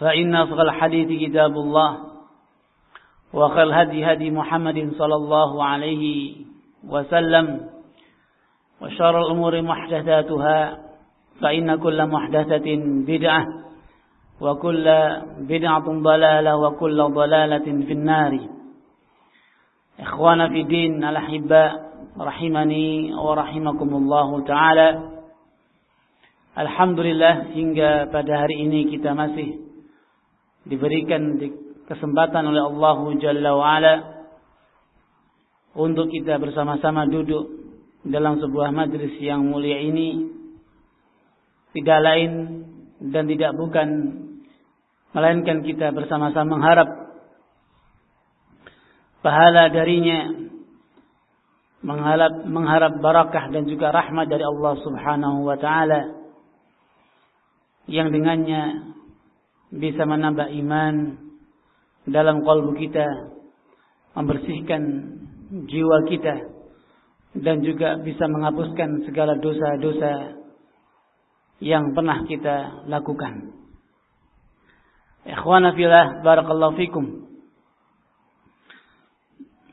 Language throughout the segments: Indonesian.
فإن أصغى الحديث كتاب الله وخير الهدي هدي محمد صلى الله عليه وسلم وشر الأمور محدثاتها فإن كل محدثة بدعة وكل بدعة ضلالة وكل ضلالة في النار إخوانا في دين الأحباء rahimani wa rahimakumullah taala. Alhamdulillah hingga pada hari ini kita masih diberikan kesempatan oleh Allah Jalla wa ala untuk kita bersama-sama duduk dalam sebuah majlis yang mulia ini. Tidak lain dan tidak bukan melainkan kita bersama-sama mengharap pahala darinya mengharap mengharap barakah dan juga rahmat dari Allah Subhanahu wa taala yang dengannya bisa menambah iman dalam kalbu kita membersihkan jiwa kita dan juga bisa menghapuskan segala dosa-dosa yang pernah kita lakukan. Ikhwana fillah barakallahu fikum.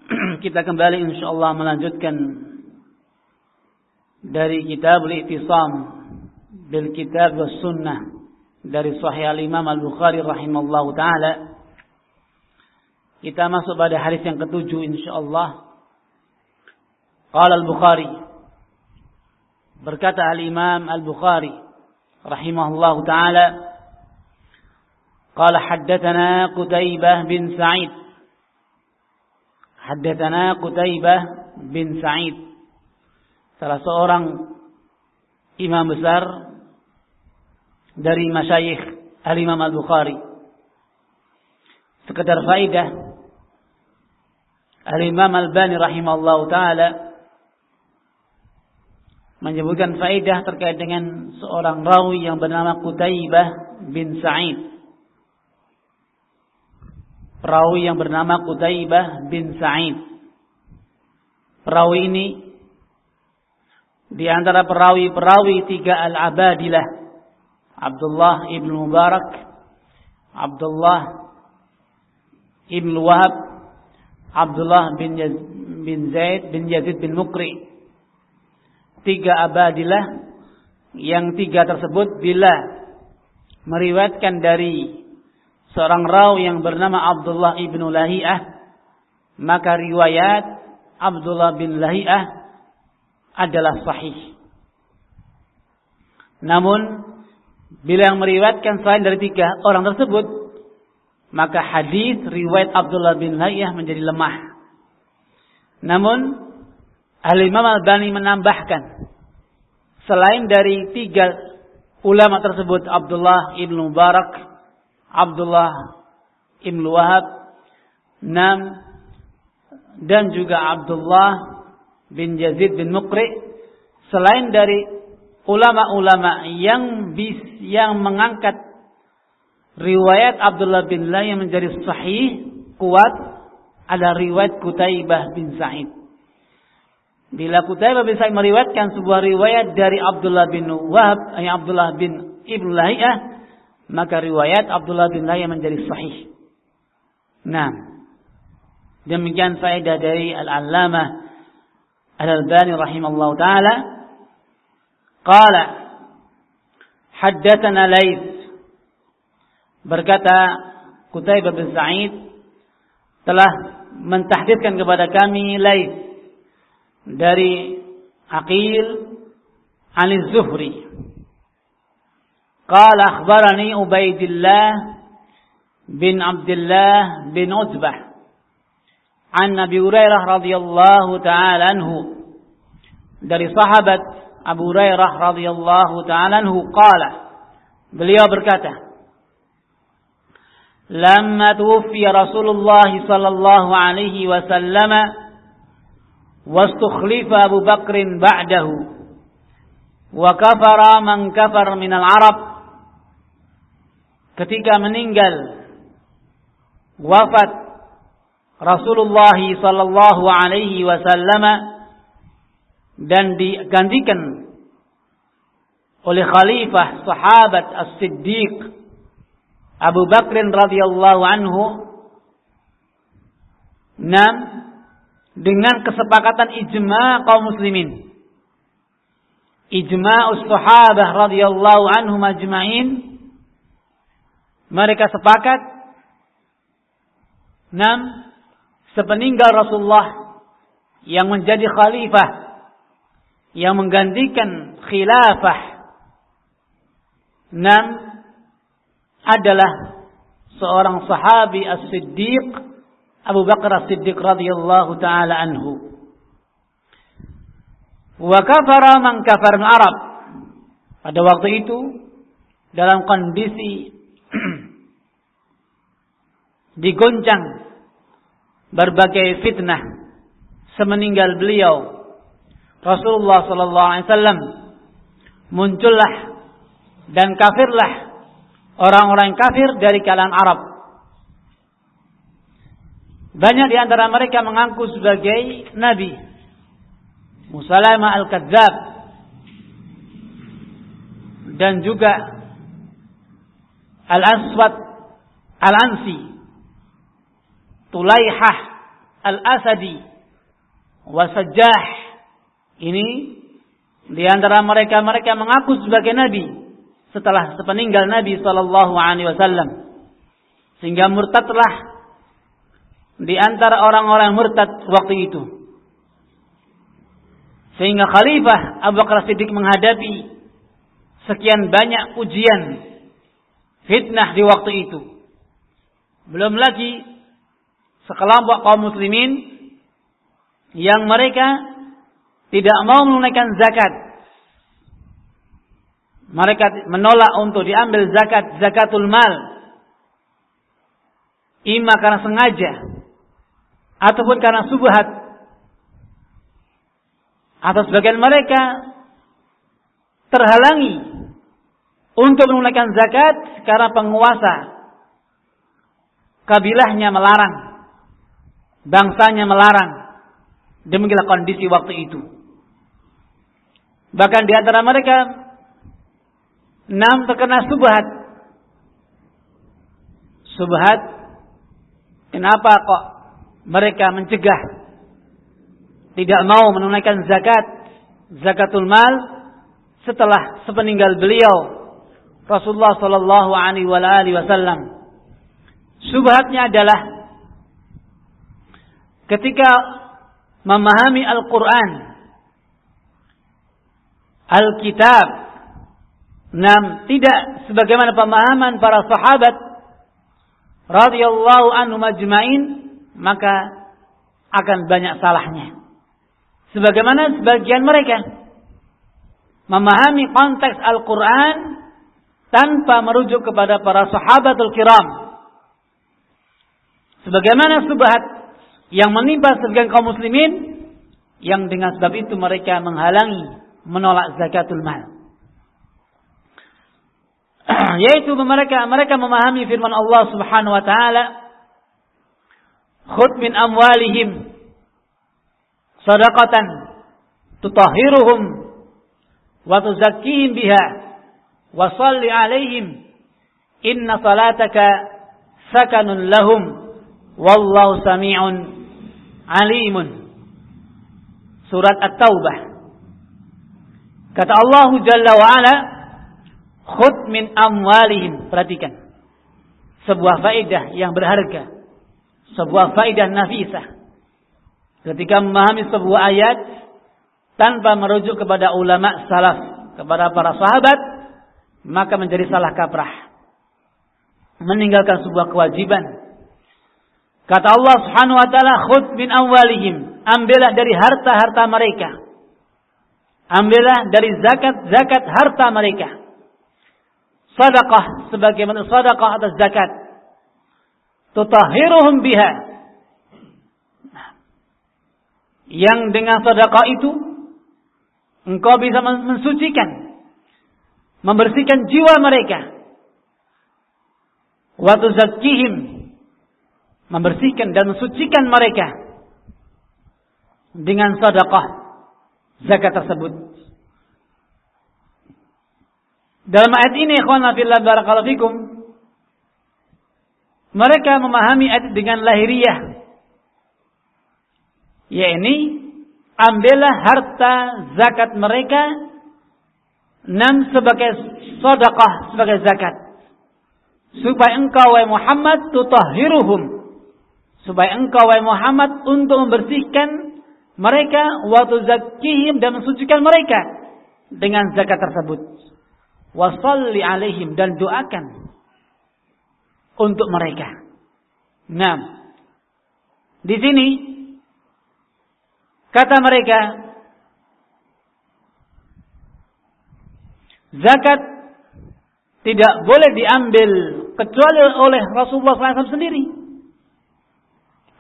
kita kembali insyaallah melanjutkan dari kitab al-i'tisam bil kitab was sunnah dari sahih al-imam al-bukhari rahimallahu taala kita masuk pada hadis yang ketujuh insyaallah qala al-bukhari berkata al-imam al-bukhari rahimahullahu taala قال حدثنا قتيبة بن سعيد Haddatsana Qutaibah bin Sa'id. Salah seorang imam besar dari masyayikh Al-Imam Al-Bukhari. Sekedar faidah Al-Imam Al-Bani rahimahullah taala menyebutkan faidah terkait dengan seorang rawi yang bernama Qutaibah bin Sa'id perawi yang bernama Qutaibah bin Sa'id. Perawi ini di antara perawi-perawi tiga al-abadilah Abdullah ibn Mubarak, Abdullah ibn Wahab, Abdullah bin, Yaz, bin Zaid bin Yazid bin Mukri. Tiga abadilah yang tiga tersebut bila meriwayatkan dari seorang rawi yang bernama Abdullah ibnu Lahiyah, maka riwayat Abdullah bin Lahiyah adalah sahih. Namun, bila yang meriwayatkan selain dari tiga orang tersebut, maka hadis riwayat Abdullah bin Lahiyah menjadi lemah. Namun, Al-Imam Al-Bani menambahkan, selain dari tiga ulama tersebut, Abdullah ibnu Mubarak, Abdullah Ibn Wahab Nam dan juga Abdullah bin Yazid bin Mukri selain dari ulama-ulama yang bis, yang mengangkat riwayat Abdullah bin La yang menjadi sahih kuat adalah riwayat Kutaibah bin Sa'id. Bila Kutaibah bin Sa'id meriwayatkan sebuah riwayat dari Abdullah bin Wahab, eh, Abdullah bin Ibn Lahiyah, maka riwayat Abdullah bin Lahiyah menjadi sahih. Nah, demikian faedah dari Al-Allamah Al-Albani rahimahullah taala qala haddatsana Laits berkata Kutaibah bin Sa'id telah mentahditskan kepada kami Laits dari Aqil an Zuhri. Qala akhbarani Ubaidillah bin Abdullah bin Utbah an Nabi Hurairah radhiyallahu taala anhu dari sahabat Abu Hurairah radhiyallahu taala anhu qala beliau berkata Lamma tuwfiya Rasulullah sallallahu alaihi wasallam واستخلف أبو بكر بعده وكفر من كفر من العرب ketika meninggal wafat Rasulullah sallallahu alaihi wasallam dan digantikan oleh khalifah sahabat As-Siddiq Abu Bakr radhiyallahu anhu. Enam dengan kesepakatan ijma kaum muslimin. Ijma sahabah radhiyallahu anhum ajma'in. Mereka sepakat. Enam sepeninggal Rasulullah yang menjadi khalifah yang menggantikan khilafah enam adalah seorang sahabi as-siddiq Abu Bakar As-Siddiq radhiyallahu taala anhu. Wa kafara man kafar Arab. Pada waktu itu dalam kondisi digoncang berbagai fitnah semeninggal beliau Rasulullah sallallahu alaihi wasallam muncullah dan kafirlah orang-orang kafir dari kalangan Arab banyak di antara mereka mengaku sebagai nabi. Musalamah al-Kadzab dan juga Al-Aswad Al-Ansi Tulaihah Al-Asadi Wasajjah ini di antara mereka mereka mengaku sebagai nabi setelah sepeninggal Nabi sallallahu alaihi wasallam sehingga murtadlah di antara orang-orang murtad waktu itu. Sehingga Khalifah Abu Bakar Siddiq menghadapi sekian banyak ujian fitnah di waktu itu. Belum lagi sekelompok kaum muslimin yang mereka tidak mau menunaikan zakat. Mereka menolak untuk diambil zakat, zakatul mal. Ima karena sengaja. Ataupun karena subhat. Atau sebagian mereka terhalangi untuk menunaikan zakat karena penguasa kabilahnya melarang. Bangsanya melarang. Demikianlah kondisi waktu itu bahkan di antara mereka enam terkena subhat subhat kenapa kok mereka mencegah tidak mau menunaikan zakat zakatul mal setelah sepeninggal beliau Rasulullah sallallahu alaihi wasallam. Subhatnya adalah ketika memahami Al-Qur'an Al-Kitab Nam tidak sebagaimana pemahaman para sahabat radhiyallahu anhu majma'in maka akan banyak salahnya. Sebagaimana sebagian mereka memahami konteks Al-Quran tanpa merujuk kepada para sahabatul kiram. Sebagaimana subhat yang menimpa sebagian kaum muslimin yang dengan sebab itu mereka menghalangi menolak zakatul mal. Yaitu mereka mereka memahami firman Allah Subhanahu wa taala khud min amwalihim sadaqatan tutahhiruhum wa tuzakkihim biha wa salli alaihim inna salataka sakanun lahum wallahu sami'un alimun surat at-taubah kata Allah jalla wa ala khud min amwalihim perhatikan sebuah faedah yang berharga sebuah faedah nafisah. Ketika memahami sebuah ayat tanpa merujuk kepada ulama salaf, kepada para sahabat, maka menjadi salah kaprah. Meninggalkan sebuah kewajiban. Kata Allah Subhanahu wa taala, "Khudh min amwalihim." Ambillah dari harta-harta mereka. Ambillah dari zakat-zakat harta mereka. Sedekah sebagaimana sedekah atas zakat. Tutahhiruhum biha. Yang dengan sedekah itu engkau bisa mensucikan membersihkan jiwa mereka. Wa tuzakkihim membersihkan dan mensucikan mereka dengan sedekah zakat tersebut dalam ayat ini fikum mereka memahami ayat dengan lahiriah. Yakni ambillah harta zakat mereka enam sebagai sedekah sebagai zakat supaya engkau wahai Muhammad tutahhiruhum supaya engkau wahai Muhammad untuk membersihkan mereka wa tuzakkihim dan mensucikan mereka dengan zakat tersebut wasalli alaihim dan doakan untuk mereka. Nah, di sini kata mereka zakat tidak boleh diambil kecuali oleh Rasulullah SAW sendiri.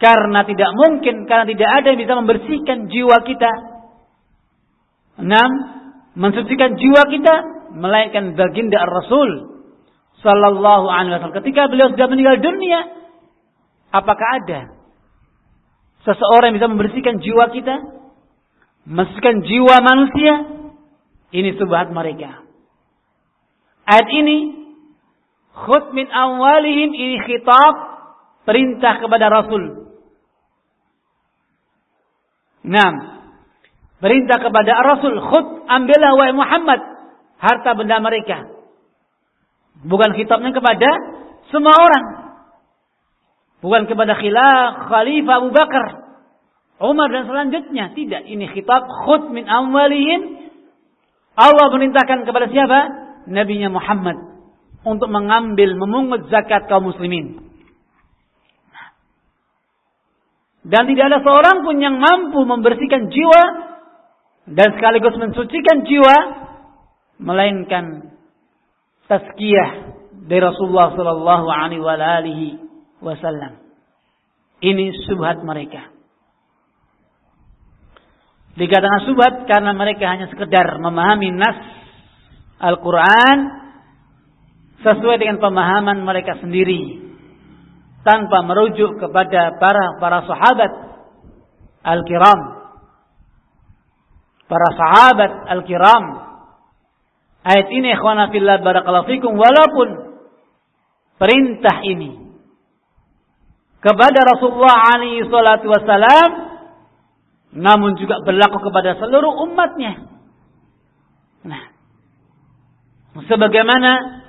Karena tidak mungkin, karena tidak ada yang bisa membersihkan jiwa kita. Enam, mensucikan jiwa kita, melainkan baginda Rasul Sallallahu Alaihi Wasallam. Ketika beliau sudah meninggal dunia, apakah ada seseorang yang bisa membersihkan jiwa kita, membersihkan jiwa manusia? Ini subhat mereka. Ayat ini khut min awalihim ini khitab perintah kepada Rasul. Enam. Perintah kepada Rasul, khut ambillah wa Muhammad harta benda mereka Bukan kitabnya kepada semua orang. Bukan kepada khilaf, khalifah Abu Bakar, Umar dan selanjutnya. Tidak. Ini kitab khut min amwalihim. Allah merintahkan kepada siapa? Nabinya Muhammad. Untuk mengambil, memungut zakat kaum muslimin. Dan tidak ada seorang pun yang mampu membersihkan jiwa dan sekaligus mensucikan jiwa melainkan tazkiyah dari Rasulullah sallallahu alaihi wasallam. Ini subhat mereka. Dikatakan subhat karena mereka hanya sekedar memahami nas Al-Quran sesuai dengan pemahaman mereka sendiri tanpa merujuk kepada para para sahabat al-kiram para sahabat al-kiram Ayat ini ikhwana fillah barakallahu fikum walaupun perintah ini kepada Rasulullah alaihi salatu wasalam namun juga berlaku kepada seluruh umatnya. Nah, sebagaimana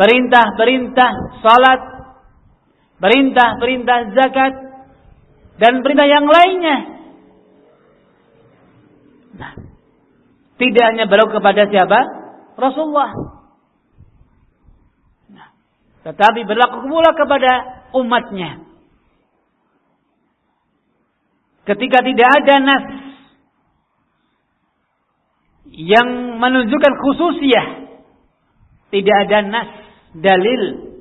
perintah-perintah salat, perintah-perintah zakat dan perintah yang lainnya. Nah, tidak hanya berlaku kepada siapa? Rasulullah. Nah, tetapi berlaku pula kepada umatnya. Ketika tidak ada nas yang menunjukkan khususiyah, tidak ada nas dalil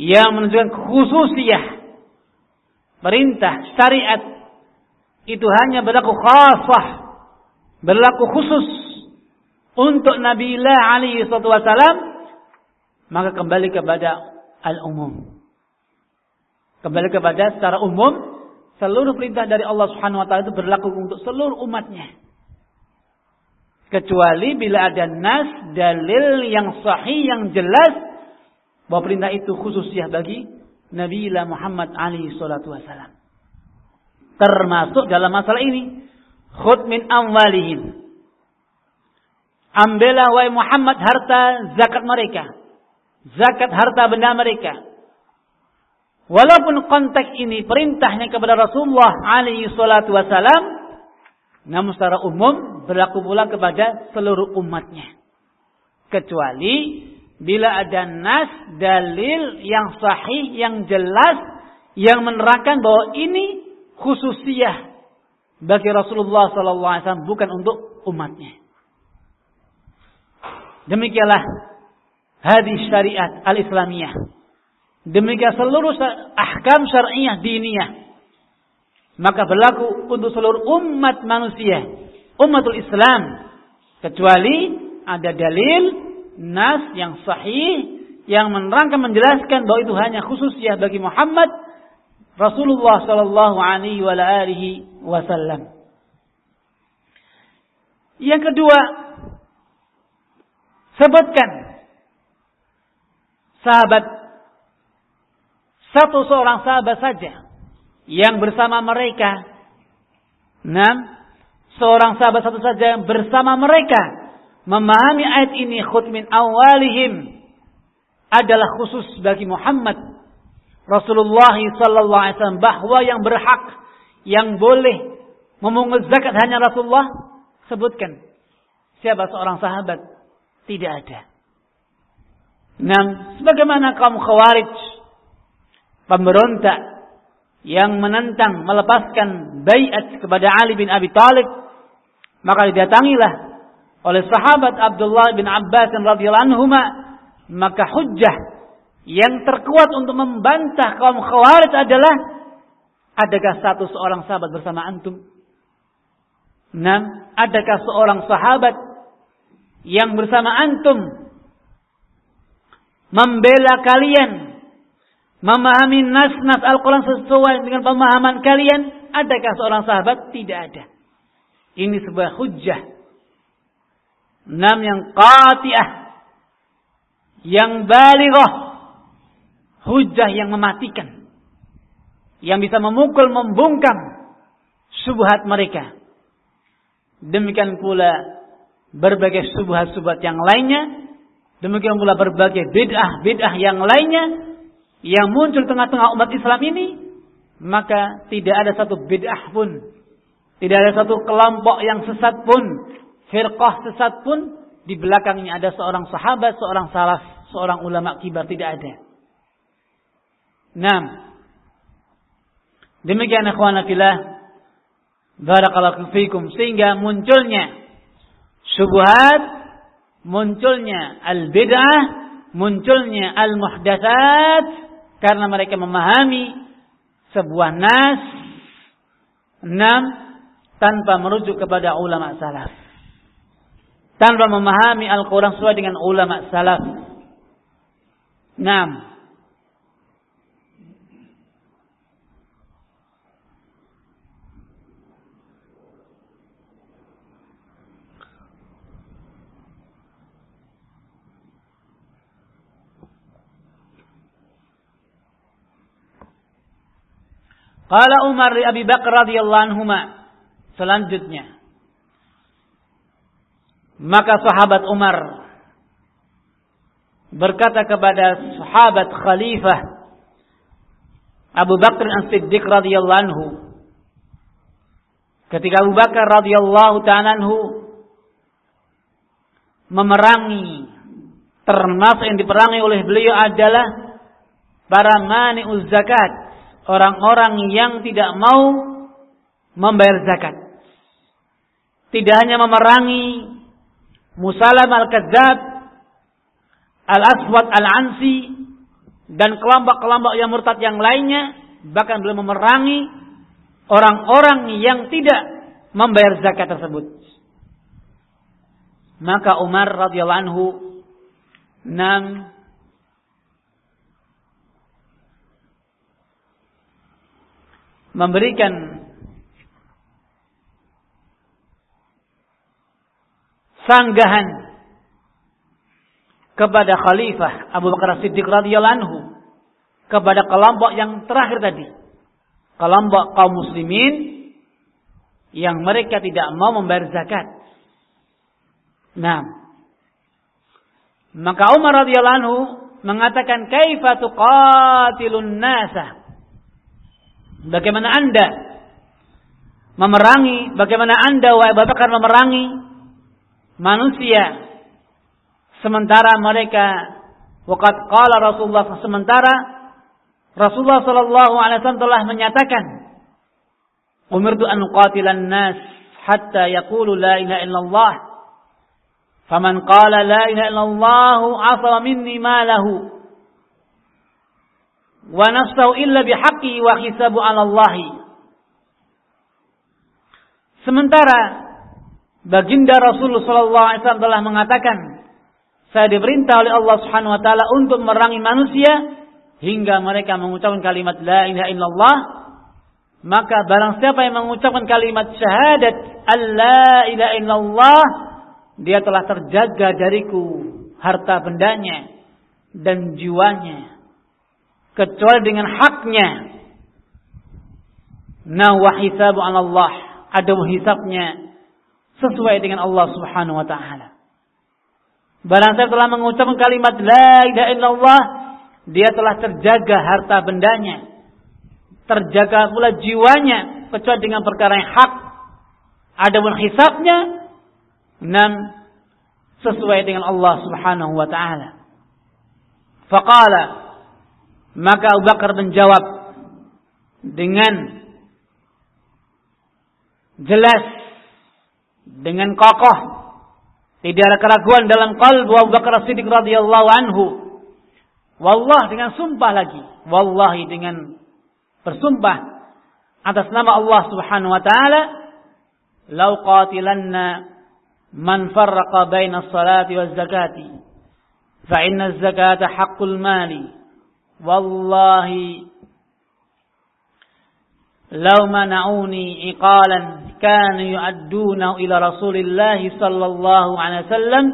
yang menunjukkan khususiyah perintah syariat itu hanya berlaku khasah berlaku khusus untuk Nabi Allah alaihi wasallam maka kembali kepada al-umum. Kembali kepada secara umum, seluruh perintah dari Allah Subhanahu wa taala itu berlaku untuk seluruh umatnya. Kecuali bila ada nas, dalil yang sahih, yang jelas bahwa perintah itu khususnya bagi Nabi Muhammad alaihi salatu wasalam. Termasuk dalam masalah ini, khud min amwalihim. Ambillah wahai Muhammad harta zakat mereka. Zakat harta benda mereka. Walaupun konteks ini perintahnya kepada Rasulullah alaihi salatu wasalam, namun secara umum berlaku pula kepada seluruh umatnya. Kecuali bila ada nas, dalil yang sahih, yang jelas, yang menerangkan bahwa ini khususiyah bagi Rasulullah SAW bukan untuk umatnya. Demikianlah hadis syariat al-Islamiyah. Demikian seluruh ahkam syariah diniyah maka berlaku untuk seluruh umat manusia, umatul Islam, kecuali ada dalil nas yang sahih yang menerangkan menjelaskan bahwa itu hanya khusus ya bagi Muhammad Rasulullah sallallahu alaihi wasallam. Yang kedua, sebutkan sahabat satu seorang sahabat saja yang bersama mereka. Enam, seorang sahabat satu saja yang bersama mereka memahami ayat ini khutmin awalihim adalah khusus bagi Muhammad Rasulullah sallallahu alaihi wasallam bahwa yang berhak yang boleh memungut zakat hanya Rasulullah? Sebutkan. Siapa seorang sahabat? Tidak ada. Enam, sebagaimana kaum khawarij pemberontak yang menentang melepaskan bayat kepada Ali bin Abi Thalib maka didatangilah oleh sahabat Abdullah bin Abbas radhiyallahu anhu maka hujjah yang terkuat untuk membantah kaum khawarij adalah adakah satu seorang sahabat bersama antum? Enam, adakah seorang sahabat yang bersama antum membela kalian memahami nas-nas Al-Quran sesuai dengan pemahaman kalian? Adakah seorang sahabat? Tidak ada. Ini sebuah hujjah. Enam yang qati'ah. Yang balighah. Hujjah yang mematikan. Yang bisa memukul, membungkam subhat mereka. Demikian pula berbagai subhat-subhat yang lainnya. Demikian pula berbagai bid'ah-bid'ah yang lainnya yang muncul tengah-tengah umat Islam ini, maka tidak ada satu bid'ah pun, tidak ada satu kelompok yang sesat pun, firqah sesat pun, di belakangnya ada seorang sahabat, seorang salaf, seorang ulama kibar, tidak ada. Nah, demikian ikhwan fillah, barakallahu fikum, sehingga munculnya syubhat, munculnya al-bid'ah, munculnya al-muhdatsat, karena mereka memahami sebuah nas enam tanpa merujuk kepada ulama salaf. Tanpa memahami Al-Quran sesuai dengan ulama salaf. Enam. Qala Umar li Abi Bakar radhiyallahu anhu selanjutnya maka sahabat Umar berkata kepada sahabat khalifah Abu Bakar As-Siddiq radhiyallahu anhu ketika Abu Bakar radhiyallahu ta'ala anhu memerangi termasuk yang diperangi oleh beliau adalah para mani'uz zakat orang-orang yang tidak mau membayar zakat. Tidak hanya memerangi Musalam al-Kadzab, Al-Aswad al-Ansi, dan kelompok-kelompok yang murtad yang lainnya, bahkan belum memerangi orang-orang yang tidak membayar zakat tersebut. Maka Umar radhiyallahu anhu nam memberikan sanggahan kepada Khalifah Abu Bakar Siddiq radhiyallahu anhu kepada kelompok yang terakhir tadi kelompok kaum muslimin yang mereka tidak mau membayar zakat. Nah, maka Umar radhiyallahu anhu mengatakan kaifa tuqatilun nasa? Bagaimana Anda memerangi, bagaimana Anda wahai memerangi manusia. Sementara mereka waqad qala Rasulullah sementara Rasulullah sallallahu alaihi wasallam telah menyatakan umirtu an qatilan nas hatta yaqulu la ilaha illallah. Faman qala la ilaha illallah afa minni malahu. Wa nafsahu illa bihaqqi wa hisabu 'ala Allah Sementara Baginda Rasulullah wasallam telah mengatakan, saya diperintah oleh Allah Subhanahu wa taala untuk merangi manusia hingga mereka mengucapkan kalimat la ilaha illallah. Maka barang siapa yang mengucapkan kalimat syahadat alla ilaha illallah, dia telah terjaga dariku harta bendanya dan jiwanya kecuali dengan haknya. Nah wa hisabu Allah, ada hisabnya sesuai dengan Allah Subhanahu wa taala. Barang saya telah mengucapkan kalimat la ilaha illallah, dia telah terjaga harta bendanya, terjaga pula jiwanya kecuali dengan perkara yang hak. Adapun hisabnya enam sesuai dengan Allah Subhanahu wa taala. Faqala maka Abu Bakar menjawab dengan jelas dengan kokoh. Tidak ada keraguan dalam kalbu Abu Bakar Siddiq radhiyallahu anhu. Wallah dengan sumpah lagi. Wallahi dengan bersumpah atas nama Allah Subhanahu wa taala. Lau qatilanna man farraqa baina as-salati waz zakati fa inna az-zakata haqqul mali. Wallahi "Lau mana'uni iqalan kanu yu'adduna ila Rasulillah sallallahu alaihi wasallam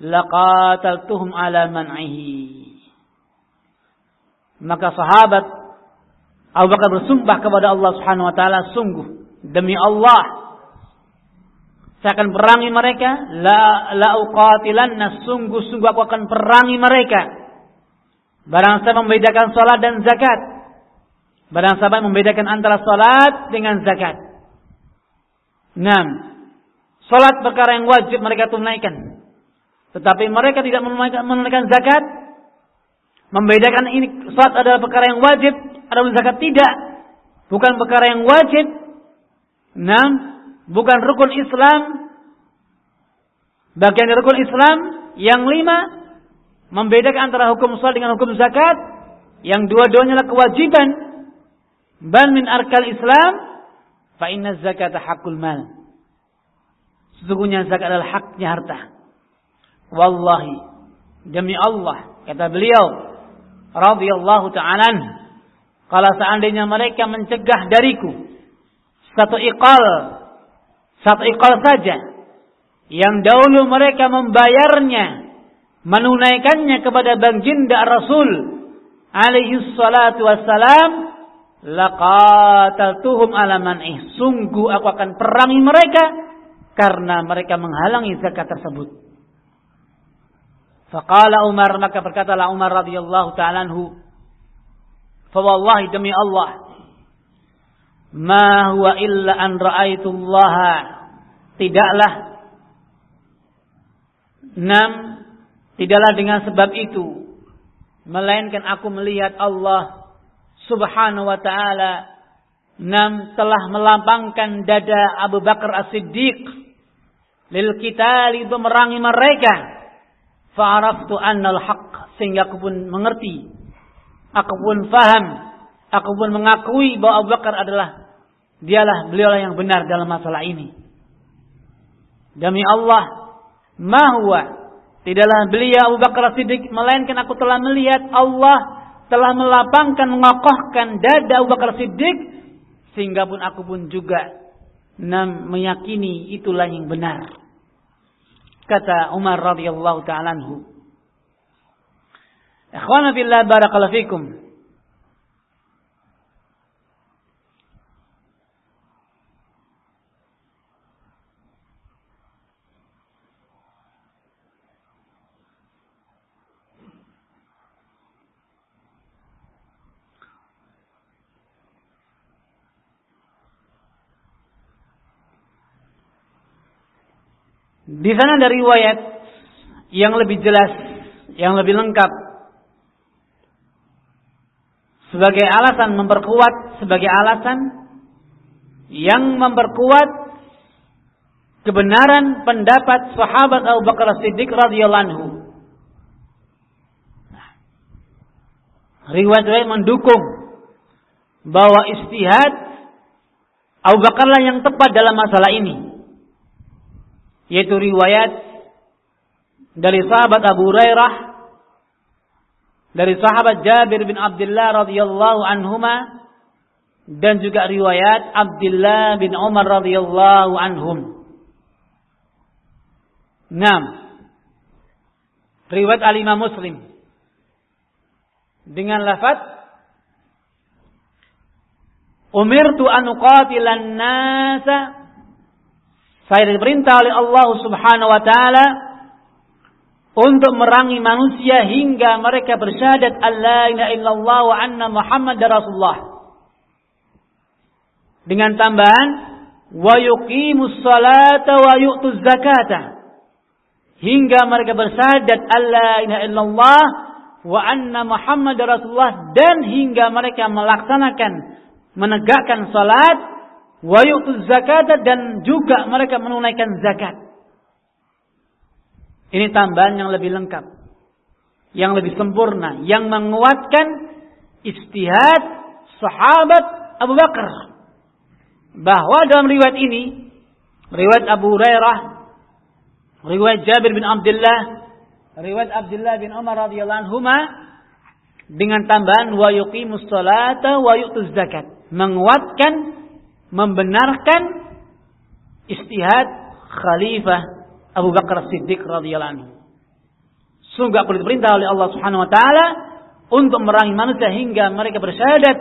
laqataltuhum ala man'ihi." Maka sahabat Abu Bakar bersumpah kepada Allah Subhanahu wa taala, "Sungguh demi Allah, saya akan perangi mereka la lauqatilanna sungguh-sungguh aku akan perangi mereka barang saya membedakan salat dan zakat barang siapa membedakan antara salat dengan zakat Nah, salat perkara yang wajib mereka tunaikan. Tetapi mereka tidak menunaikan zakat. Membedakan ini salat adalah perkara yang wajib, adapun zakat tidak. Bukan perkara yang wajib. Nah, bukan rukun Islam. Bagian dari rukun Islam yang lima membedakan antara hukum salat dengan hukum zakat. Yang dua-duanya adalah kewajiban. Ban min arkal Islam Fa inna zakata hakul mal. Sesungguhnya zakat adalah haknya harta. Wallahi demi Allah kata beliau radhiyallahu ta'ala kalau seandainya mereka mencegah dariku satu iqal satu iqal saja yang dahulu mereka membayarnya menunaikannya kepada baginda Rasul alaihi salatu wassalam laqataltuhum ala man'ih. Sungguh aku akan perangi mereka karena mereka menghalangi zakat tersebut. Faqala Umar maka berkatalah Umar radhiyallahu taala anhu, "Fa wallahi demi Allah, ma huwa illa an ra'aitullah tidaklah enam tidaklah dengan sebab itu melainkan aku melihat Allah subhanahu wa ta'ala nam telah melampangkan dada Abu Bakar As-Siddiq. Lil kita itu merangi mereka. Fa'araftu annal haq sehingga aku pun mengerti. Aku pun faham. Aku pun mengakui bahwa Abu Bakar adalah dialah beliau yang benar dalam masalah ini. Demi Allah mahwa tidaklah beliau Abu Bakar As-Siddiq melainkan aku telah melihat Allah telah melapangkan mengokohkan dada Abu Bakar Siddiq sehingga pun aku pun juga meyakini itulah yang benar. Kata Umar radhiyallahu taala anhu. Ikhwana fillah barakallahu fikum. Di sana ada riwayat yang lebih jelas, yang lebih lengkap. Sebagai alasan memperkuat, sebagai alasan yang memperkuat kebenaran pendapat sahabat Abu Bakar Siddiq radhiyallahu anhu. Riwayat-riwayat mendukung bahwa istihad Abu Bakarlah yang tepat dalam masalah ini yaitu riwayat dari sahabat Abu Hurairah dari sahabat Jabir bin Abdullah radhiyallahu anhuma dan juga riwayat Abdullah bin Umar radhiyallahu anhum. Naam. Riwayat Al-Imam Muslim dengan lafaz Umirtu an uqatilan nasa saya diperintah oleh Allah Subhanahu wa taala untuk merangi manusia hingga mereka bersyahadat Allah ilaha illallah wa anna Muhammad Rasulullah. Dengan tambahan wa yuqimus salata wa yu'tuz zakata. Hingga mereka bersyahadat Allah ilaha illallah wa anna Muhammad Rasulullah dan hingga mereka melaksanakan menegakkan salat wa zakat dan juga mereka menunaikan zakat. Ini tambahan yang lebih lengkap, yang lebih sempurna, yang menguatkan istihad sahabat Abu Bakar. Bahwa dalam riwayat ini, riwayat Abu Hurairah, riwayat Jabir bin Abdullah, riwayat Abdullah bin Umar radhiyallahu anhuma dengan tambahan wa yuqimus salata wa yu'tuz zakat, menguatkan membenarkan istihad Khalifah Abu Bakar Siddiq radhiyallahu anhu. Sungguh perlu diperintah oleh Allah Subhanahu wa taala untuk merangi manusia hingga mereka bersyahadat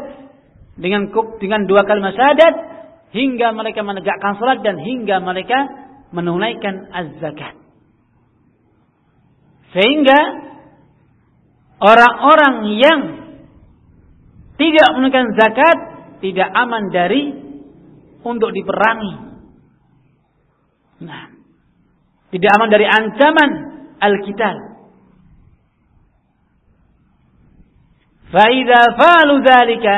dengan dengan dua kalimat syahadat hingga mereka menegakkan salat dan hingga mereka menunaikan az-zakat. Sehingga orang-orang yang tidak menunaikan zakat tidak aman dari untuk diperangi. Nah, tidak aman dari ancaman al-qital. Fa'alu dzalika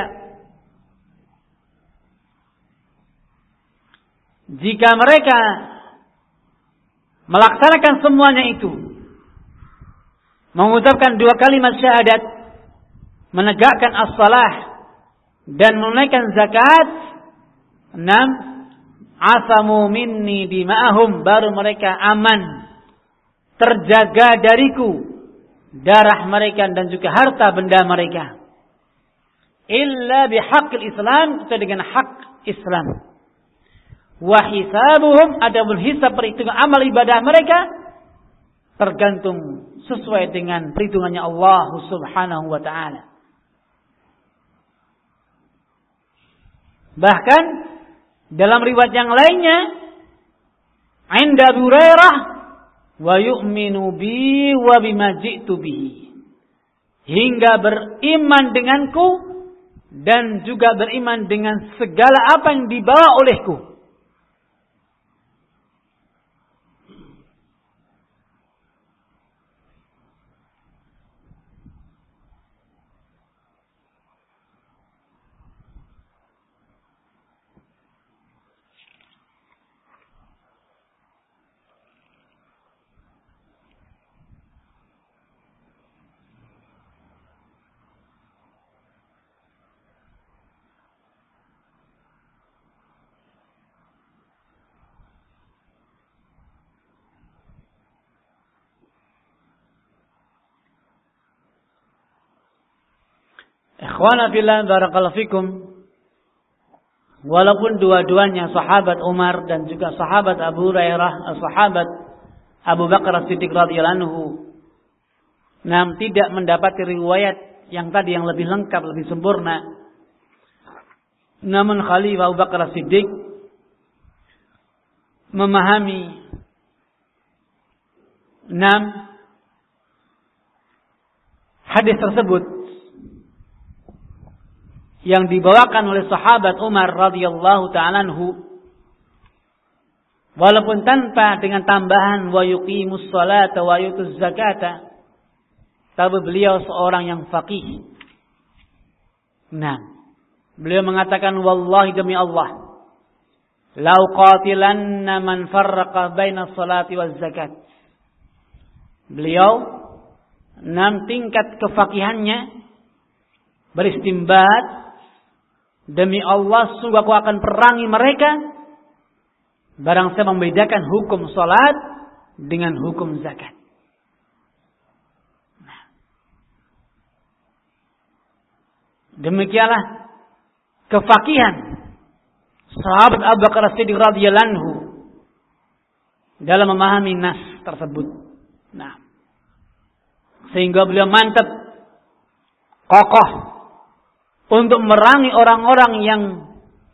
jika mereka melaksanakan semuanya itu mengucapkan dua kalimat syahadat menegakkan as-salah dan menunaikan zakat Enam, asamu minni dima'ahum baru mereka aman terjaga dariku darah mereka dan juga harta benda mereka. Illa bihaqqil Islam itu dengan hak Islam. Wa hisabuhum adabul hisab perhitungan amal ibadah mereka tergantung sesuai dengan perhitungannya Allah Subhanahu wa taala. Bahkan dalam riwayat yang lainnya, Inda Abu Hurairah wa yu'minu bi wa bima ji'tu. Hingga beriman denganku dan juga beriman dengan segala apa yang dibawa olehku. Ikhwana fillah barakallahu fikum. Walaupun dua-duanya sahabat Umar dan juga sahabat Abu Hurairah, sahabat Abu Bakar Siddiq radhiyallahu anhu, nam tidak mendapat riwayat yang tadi yang lebih lengkap, lebih sempurna. Namun Khalifah Abu Bakar Siddiq memahami enam hadis tersebut yang dibawakan oleh sahabat Umar radhiyallahu taala walaupun tanpa dengan tambahan wa yuqimus salata wa yutuz zakata tapi beliau seorang yang faqih. Nah beliau mengatakan wallahi demi Allah lau qatilanna man farraqa baina salati waz zakat. Beliau enam tingkat kefakihannya beristimbat Demi Allah sungguh aku akan perangi mereka. Barang saya membedakan hukum salat dengan hukum zakat. Nah. Demikianlah kefakihan sahabat Abu Bakar Siddiq radhiyallahu anhu dalam memahami nas tersebut. Nah, sehingga beliau mantap, kokoh untuk merangi orang-orang yang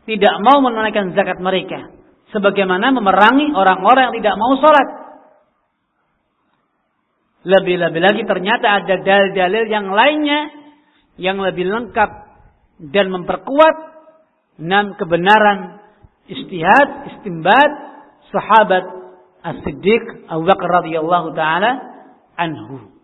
tidak mau menunaikan zakat mereka. Sebagaimana memerangi orang-orang yang tidak mau sholat. Lebih-lebih lagi ternyata ada dalil-dalil yang lainnya yang lebih lengkap dan memperkuat enam kebenaran istihad, istimbat sahabat As-Siddiq Abu Bakar radhiyallahu taala anhu.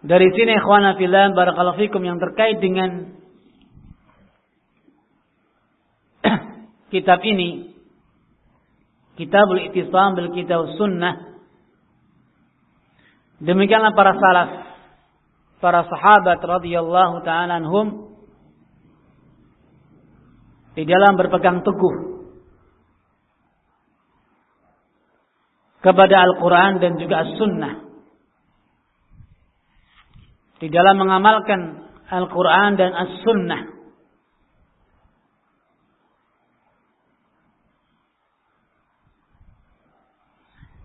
Dari sini ikhwana fillah barakallahu fikum yang terkait dengan kitab ini Kitabul Ittisam bil Kitab Sunnah. Demikianlah para salaf para sahabat radhiyallahu taala anhum di dalam berpegang teguh kepada Al-Quran dan juga As-Sunnah di dalam mengamalkan Al-Quran dan As-Sunnah.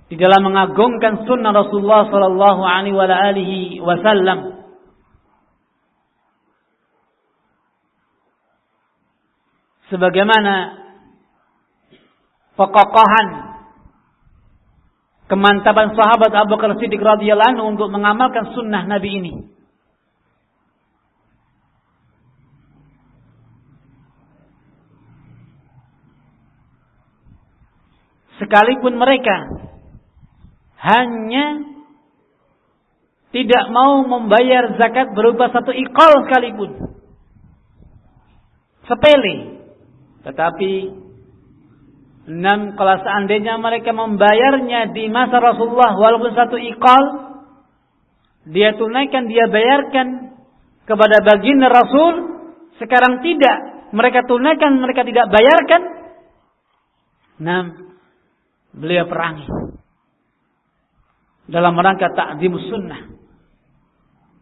Di dalam mengagungkan sunnah Rasulullah Sallallahu Alaihi Wasallam. Sebagaimana pekokohan kemantapan sahabat Abu Bakar Siddiq radhiyallahu anhu untuk mengamalkan sunnah Nabi ini. Sekalipun mereka hanya tidak mau membayar zakat berupa satu ikol sekalipun. Sepele. Tetapi enam kalau seandainya mereka membayarnya di masa Rasulullah walaupun satu ikol dia tunaikan dia bayarkan kepada baginda Rasul sekarang tidak mereka tunaikan mereka tidak bayarkan enam beliau perangi. Dalam rangka takdim sunnah.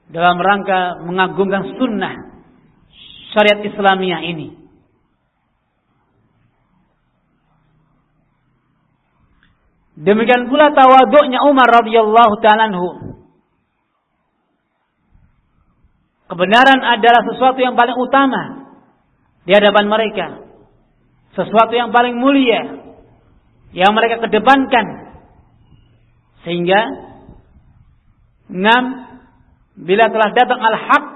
Dalam rangka mengagungkan sunnah syariat Islamiyah ini. Demikian pula tawaduknya Umar radhiyallahu taala kebenaran adalah sesuatu yang paling utama di hadapan mereka. Sesuatu yang paling mulia yang mereka kedepankan. Sehingga enam bila telah datang al-haq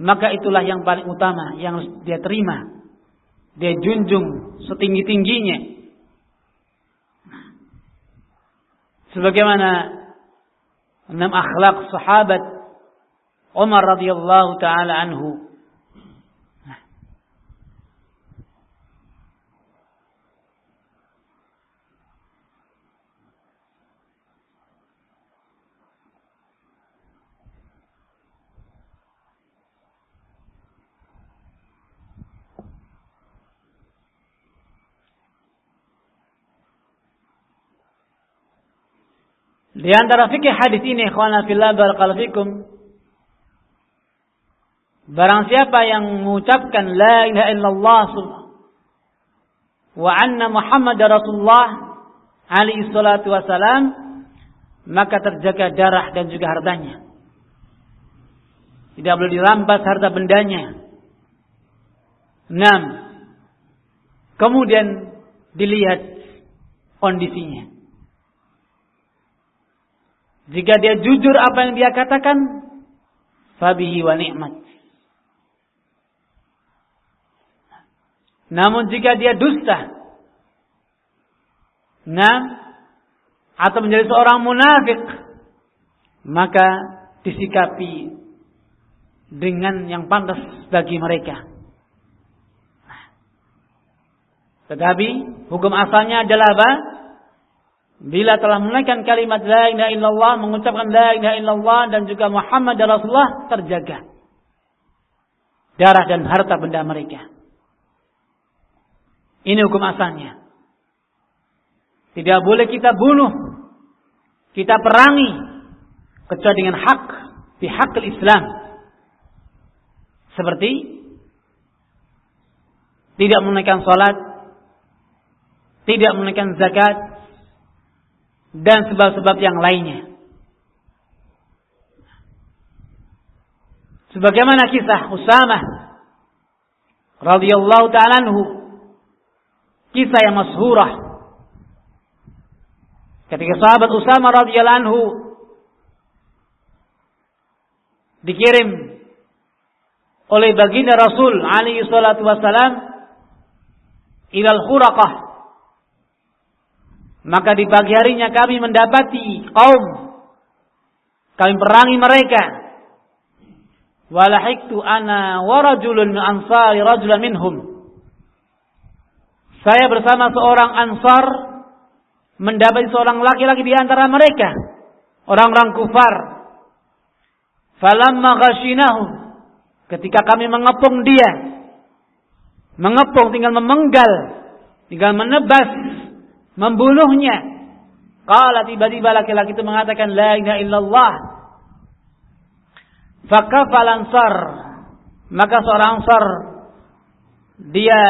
maka itulah yang paling utama yang dia terima. Dia junjung setinggi-tingginya. Sebagaimana enam akhlak sahabat Umar radhiyallahu taala anhu Di antara fikih hadis ini, ikhwana fillah barakallahu fikum. Barang siapa yang mengucapkan la ilaha illallah wa anna Muhammad Rasulullah alaihi salatu wasalam maka terjaga darah dan juga hartanya. Tidak boleh dirampas harta bendanya. Enam. Kemudian dilihat kondisinya. Jika dia jujur apa yang dia katakan, fabihi wa ni'mat. Namun jika dia dusta, nah, atau menjadi seorang munafik, maka disikapi dengan yang pantas bagi mereka. Tetapi hukum asalnya adalah apa? Bila telah menaikkan kalimat la ilaha illallah, mengucapkan la ilaha illallah dan juga Muhammad Rasulullah terjaga. Darah dan harta benda mereka. Ini hukum asalnya. Tidak boleh kita bunuh. Kita perangi. Kecuali dengan hak. Pihak Islam. Seperti tidak menaikkan sholat, tidak menaikkan zakat, dan sebab-sebab yang lainnya. Sebagaimana kisah Usamah radhiyallahu taala kisah yang masyhurah ketika sahabat Usamah radhiyallahu anhu dikirim oleh baginda Rasul alaihi salatu wasalam ilal khuraqah maka di pagi harinya kami mendapati kaum. Kami perangi mereka. Walahiktu ana warajulun ansari minhum. Saya bersama seorang ansar mendapati seorang laki-laki di antara mereka. Orang-orang kufar. Falamma ghashinahu. Ketika kami mengepung dia. Mengepung tinggal memenggal. Tinggal menebas membunuhnya. Kala tiba-tiba laki-laki itu mengatakan la ilaha illallah. Fakafal ansar. Maka seorang ansar dia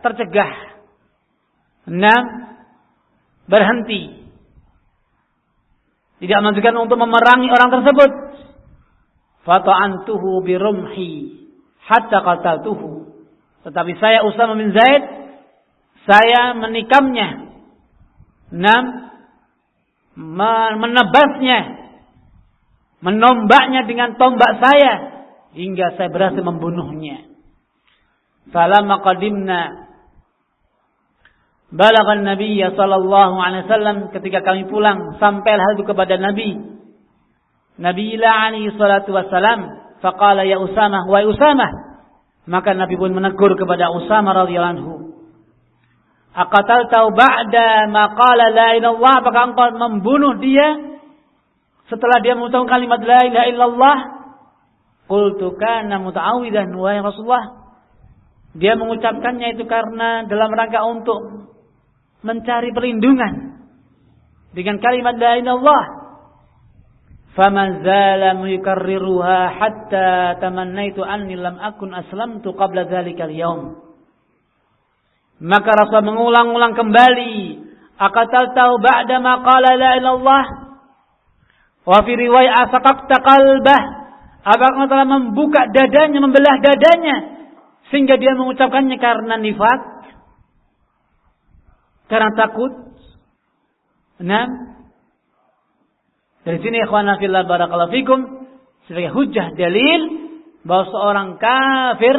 tercegah. Enam berhenti. Tidak menunjukkan untuk memerangi orang tersebut. Fata'antuhu birumhi hatta qataltuhu. Tetapi saya Usama bin Zaid saya menikamnya Enam, menebasnya, menombaknya dengan tombak saya hingga saya berhasil membunuhnya. Falamma qadimna Balagan Nabi ya sallallahu alaihi wasallam ketika kami pulang sampai hal itu kepada Nabi. Nabi ila alaihi salatu wasalam faqala ya Usamah wa Usamah maka Nabi pun menegur kepada Usamah radhiyallahu anhu Akatal tahu ba'da maqala la ilallah apakah engkau membunuh dia setelah dia mengucapkan kalimat la ilaha illallah? Qultu kana muta'awidan wa ya Rasulullah. Dia mengucapkannya itu karena dalam rangka untuk mencari perlindungan dengan kalimat la ilaha illallah. Faman zala yukarriruha hatta tamannaitu anni lam akun aslamtu qabla dhalika al-yawm. Maka Rasul mengulang-ulang kembali. Akatal tahu ba'da maqala la ilallah. Wa fi riwayat asaqaqta qalbah. Apakah telah membuka dadanya, membelah dadanya. Sehingga dia mengucapkannya karena nifat. Karena takut. Nah. Dari sini ikhwan fillah barakallahu fikum. Sebagai hujah dalil. Bahwa seorang kafir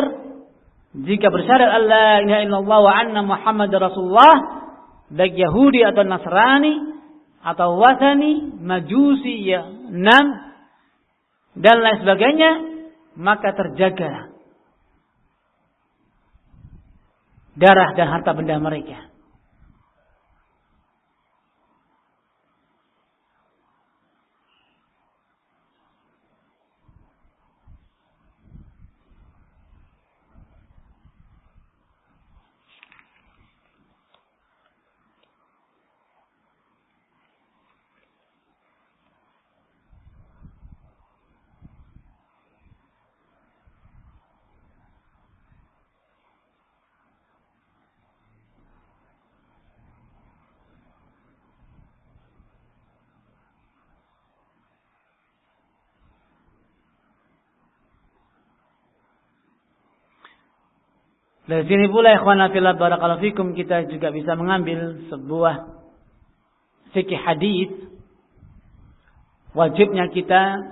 jika bersyarat Allah ilaha illallah wa anna Muhammad Rasulullah baik Yahudi atau Nasrani atau Wasani, Majusi ya enam dan lain sebagainya, maka terjaga darah dan harta benda mereka. Dari sini pula ikhwan fillah barakallahu fikum kita juga bisa mengambil sebuah fikih hadis wajibnya kita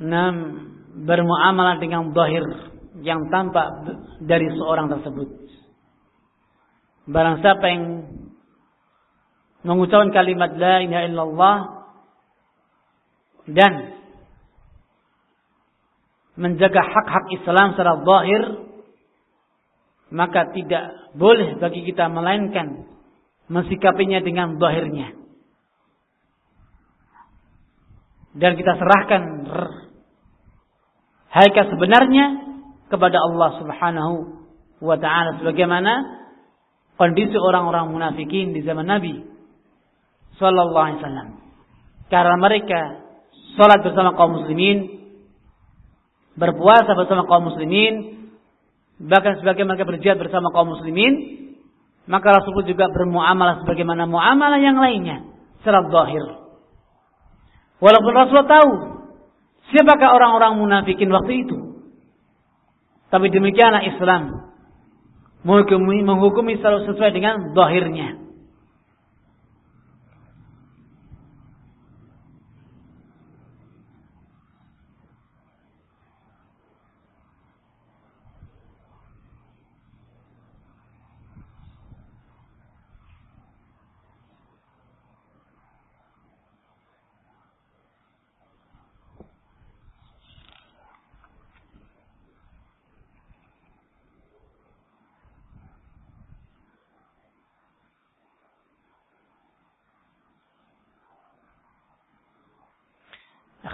enam bermuamalah dengan zahir yang tampak dari seorang tersebut. Barang siapa yang mengucapkan kalimat la ilaha illallah dan menjaga hak-hak Islam secara zahir maka tidak boleh bagi kita melainkan mensikapinya dengan zahirnya. Dan kita serahkan hakikat sebenarnya kepada Allah Subhanahu wa taala. Sebagaimana kondisi orang-orang munafikin di zaman Nabi sallallahu alaihi wasallam. Karena mereka salat bersama kaum muslimin berpuasa bersama kaum muslimin, bahkan sebagai mereka berjihad bersama kaum muslimin, maka Rasulullah juga bermuamalah sebagaimana muamalah yang lainnya secara zahir. Walaupun Rasulullah tahu siapakah orang-orang munafikin waktu itu. Tapi demikianlah Islam menghukumi, menghukumi sesuai dengan zahirnya.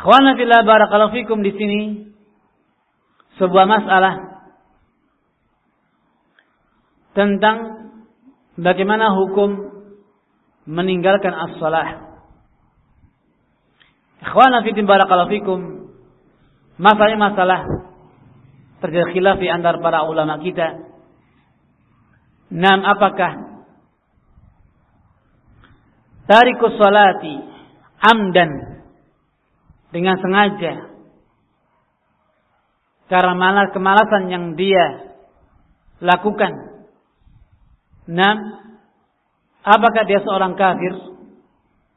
Ikhwana fillah barakallahu fikum di sini sebuah masalah tentang bagaimana hukum meninggalkan as-salah. Ikhwana fillah barakallahu fikum masalah masalah terjadi khilaf di antara para ulama kita. Nam apakah tarikus salati amdan dengan sengaja karena malas kemalasan yang dia lakukan. Enam, apakah dia seorang kafir?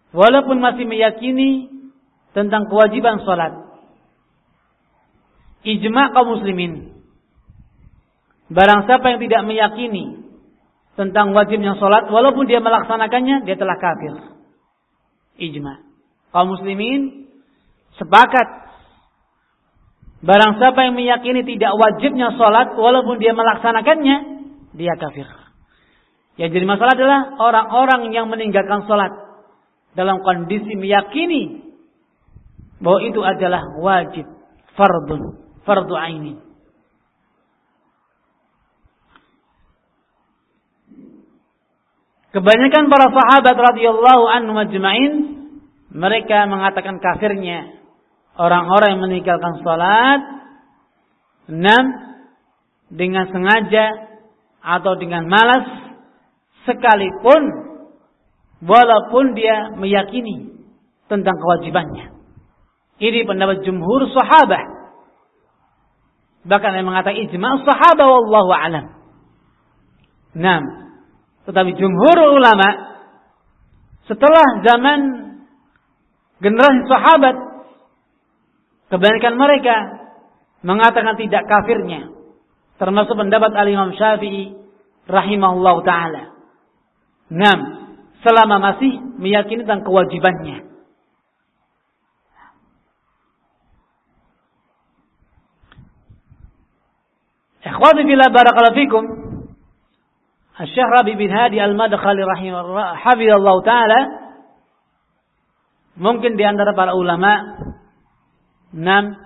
Walaupun masih meyakini tentang kewajiban sholat. Ijma kaum muslimin. Barang siapa yang tidak meyakini tentang wajibnya sholat, walaupun dia melaksanakannya, dia telah kafir. Ijma. Kaum muslimin sepakat. Barang siapa yang meyakini tidak wajibnya sholat walaupun dia melaksanakannya dia kafir. Yang jadi masalah adalah orang-orang yang meninggalkan sholat dalam kondisi meyakini bahwa itu adalah wajib fardun fardu ainin Kebanyakan para sahabat radhiyallahu anhu majma'in mereka mengatakan kafirnya orang-orang yang meninggalkan sholat enam dengan sengaja atau dengan malas sekalipun walaupun dia meyakini tentang kewajibannya. Ini pendapat jumhur sahabat. Bahkan yang mengatakan ijma' sahabat wallahu alam. Enam. Tetapi jumhur ulama setelah zaman generasi sahabat Kebanyakan mereka mengatakan tidak kafirnya. Termasuk pendapat Al-Imam Syafi'i rahimahullah ta'ala. Nam, Selama masih meyakini tentang kewajibannya. Ikhwati fila barakalafikum. Asyikh Rabi bin Hadi Al-Madkhali rahimahullah ta'ala mungkin di antara para ulama enam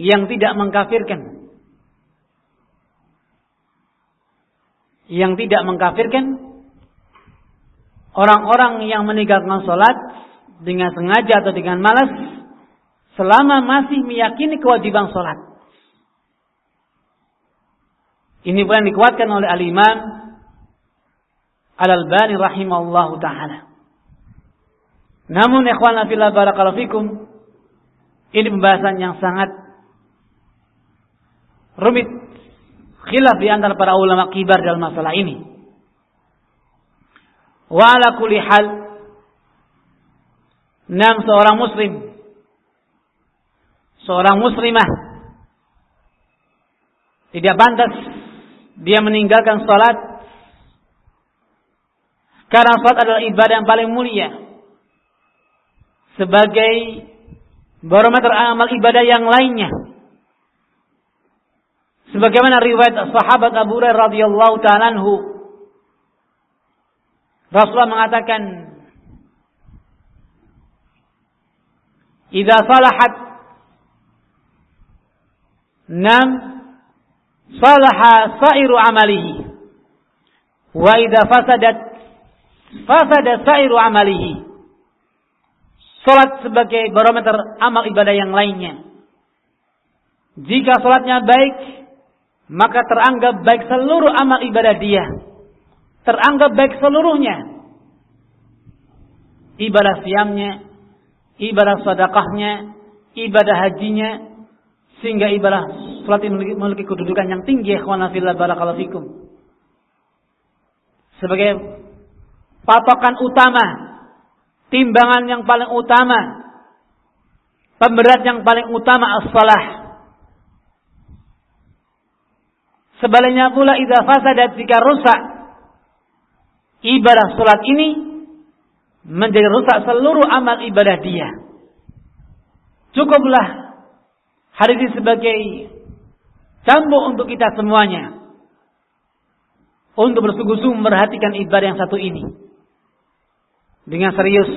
yang tidak mengkafirkan yang tidak mengkafirkan orang-orang yang meninggalkan sholat dengan sengaja atau dengan malas selama masih meyakini kewajiban sholat. Ini pun yang dikuatkan oleh al-imam al-albani rahimahullahu ta'ala. Namun ikhwan fillah barakallahu fikum ini pembahasan yang sangat rumit khilaf di antara para ulama kibar dalam masalah ini. Wa ala kulli hal enam seorang muslim seorang muslimah tidak pantas dia meninggalkan salat karena salat adalah ibadah yang paling mulia sebagai barometer amal ibadah yang lainnya. Sebagaimana riwayat sahabat Abu Hurairah radhiyallahu taala Rasulullah mengatakan "Idza salahat nam salaha sa'iru amalihi. Wa idza fasadat fasada sa'iru amalihi." Salat sebagai barometer amal ibadah yang lainnya. Jika salatnya baik, maka teranggap baik seluruh amal ibadah dia. Teranggap baik seluruhnya. Ibadah siamnya, ibadah sedekahnya, ibadah hajinya, sehingga ibadah salat memiliki kedudukan yang tinggi barakallahu. Sebagai patokan utama, timbangan yang paling utama, pemberat yang paling utama as-salah Sebaliknya pula idza fasadat jika rusak ibadah salat ini menjadi rusak seluruh amal ibadah dia. Cukuplah hari ini sebagai cambuk untuk kita semuanya. Untuk bersungguh-sungguh memperhatikan ibadah yang satu ini. Dengan serius.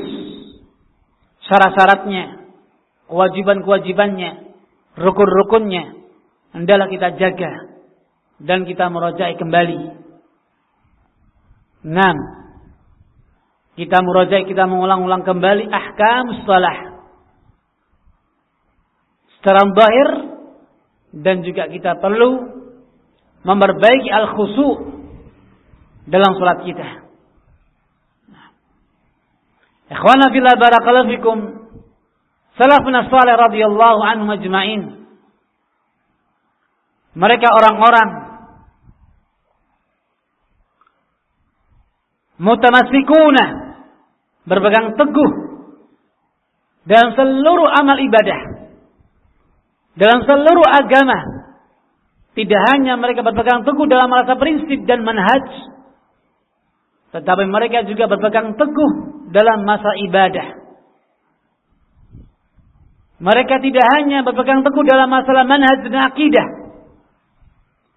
Syarat-syaratnya. Kewajiban-kewajibannya. Rukun-rukunnya. Hendaklah kita jaga dan kita merojai kembali. Enam. Kita merojai, kita mengulang-ulang kembali ahkam salah. Secara zahir dan juga kita perlu memperbaiki al-khusu dalam salat kita. Ikhwana fillah barakallahu fikum. Salafun salih radhiyallahu anhum ajma'in. Mereka orang-orang mutamassikuna berpegang teguh dalam seluruh amal ibadah dalam seluruh agama tidak hanya mereka berpegang teguh dalam rasa prinsip dan manhaj tetapi mereka juga berpegang teguh dalam masa ibadah mereka tidak hanya berpegang teguh dalam masalah manhaj dan akidah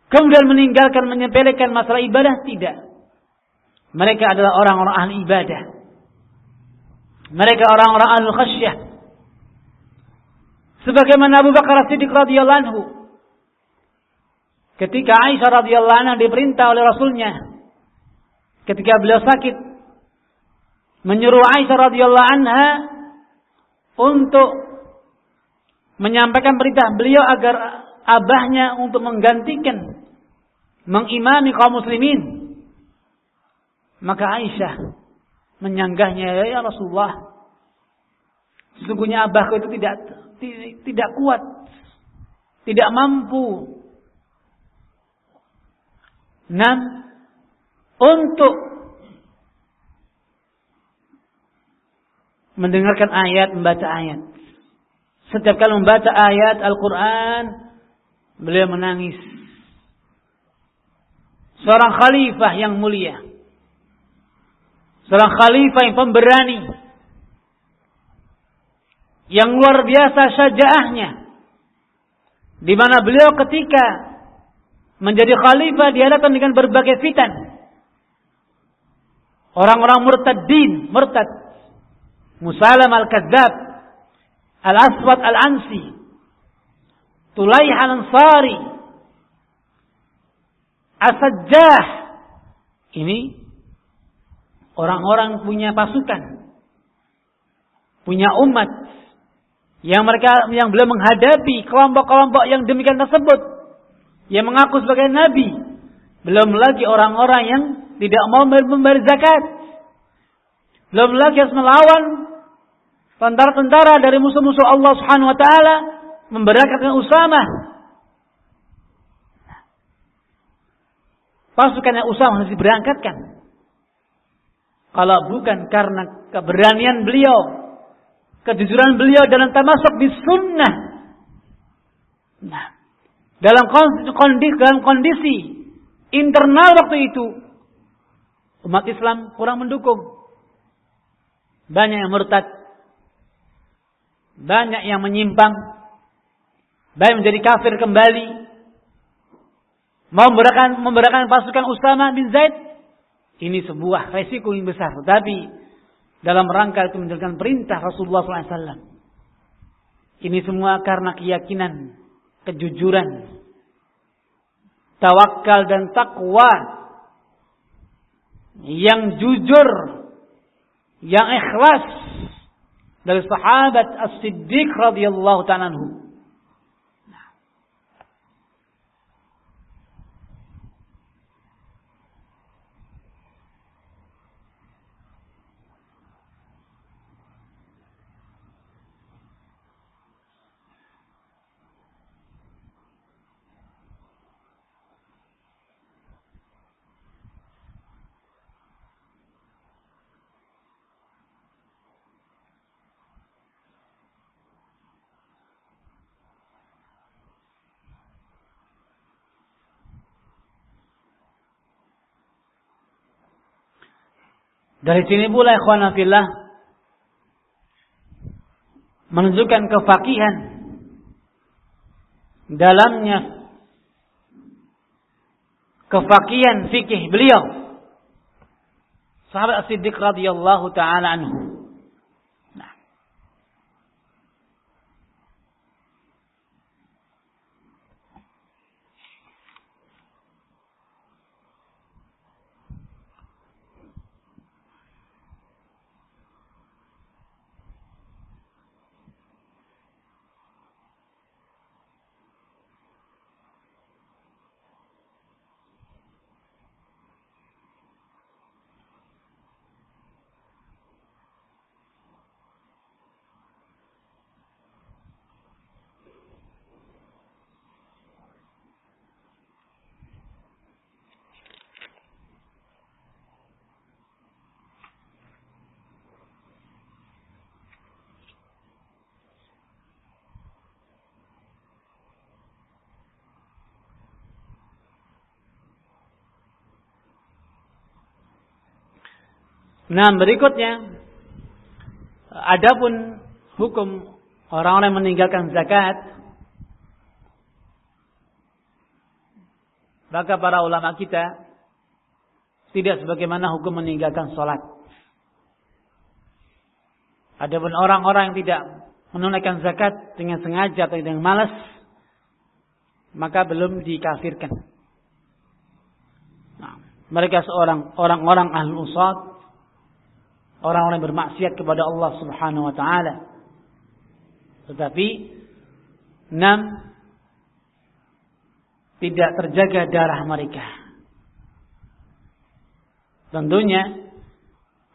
kemudian meninggalkan menyepelekan masalah ibadah tidak mereka adalah orang-orang ahli ibadah. Mereka orang-orang ahli khasyah. Sebagaimana Abu Bakar Siddiq radhiyallahu anhu ketika Aisyah radhiyallahu anha diperintah oleh Rasulnya ketika beliau sakit menyuruh Aisyah radhiyallahu anha untuk menyampaikan perintah beliau agar abahnya untuk menggantikan mengimami kaum muslimin maka Aisyah menyanggahnya, ya Rasulullah, sesungguhnya abahku itu tidak tidak kuat, tidak mampu. Enam, untuk mendengarkan ayat, membaca ayat. Setiap kali membaca ayat Al-Quran, beliau menangis. Seorang khalifah yang mulia seorang khalifah yang pemberani yang luar biasa syajaahnya Di mana beliau ketika menjadi khalifah dihadapkan dengan berbagai fitan. Orang-orang murtadin, murtad. Musalam al-Kadzab, Al-Aswad al-Ansi, Tulaih al-Ansari, Asajjah. Ini orang-orang punya pasukan, punya umat yang mereka yang belum menghadapi kelompok-kelompok yang demikian tersebut yang mengaku sebagai nabi. Belum lagi orang-orang yang tidak mau membayar zakat. Belum lagi harus melawan tentara-tentara dari musuh-musuh Allah Subhanahu wa taala memberangkatkan Usama. Pasukannya Usama harus diberangkatkan. Kalau bukan karena keberanian beliau, kejujuran beliau dalam termasuk di sunnah. Nah, dalam kondisi, dalam kondisi internal waktu itu, umat Islam kurang mendukung. Banyak yang murtad. Banyak yang menyimpang. Banyak menjadi kafir kembali. Mau memberikan, memberikan pasukan Usama bin Zaid. Ini sebuah resiko yang besar. Tetapi dalam rangka itu menjalankan perintah Rasulullah SAW. Ini semua karena keyakinan, kejujuran, tawakal dan takwa yang jujur yang ikhlas dari sahabat As-Siddiq radhiyallahu ta'ala anhu. Dari sini pula ikhwan fillah menunjukkan kefakihan dalamnya kefakihan fikih beliau. Sahabat Siddiq radhiyallahu taala anhu Nah berikutnya, adapun hukum orang-orang meninggalkan zakat, maka para ulama kita tidak sebagaimana hukum meninggalkan sholat. Adapun orang-orang yang tidak menunaikan zakat dengan sengaja atau dengan malas, maka belum dikafirkan. Nah, mereka seorang orang-orang ahli usad orang-orang bermaksiat kepada Allah Subhanahu wa taala. Tetapi enam tidak terjaga darah mereka. Tentunya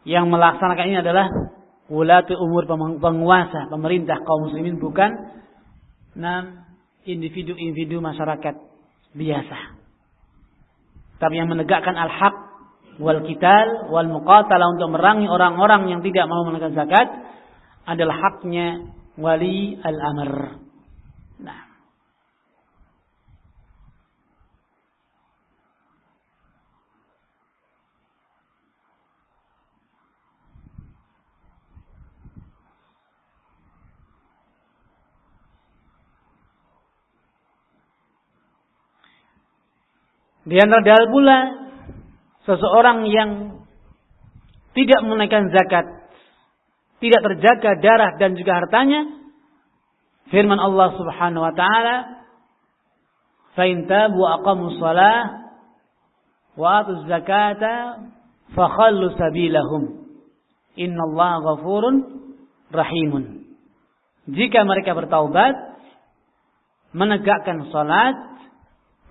yang melaksanakan ini adalah ulatu umur penguasa, pemerintah kaum muslimin bukan enam individu-individu masyarakat biasa. Tapi yang menegakkan al-haq wal kital wal muqatalah untuk merangi orang-orang yang tidak mau menunaikan zakat adalah haknya wali al-amr. Nah, Di antara dalil pula seseorang yang tidak menunaikan zakat, tidak terjaga darah dan juga hartanya, firman Allah Subhanahu wa taala, "Fa in tabu aqamu shalah wa atu zakata fakhallu sabilahum. Innallaha ghafurun rahimun." Jika mereka bertaubat, menegakkan salat,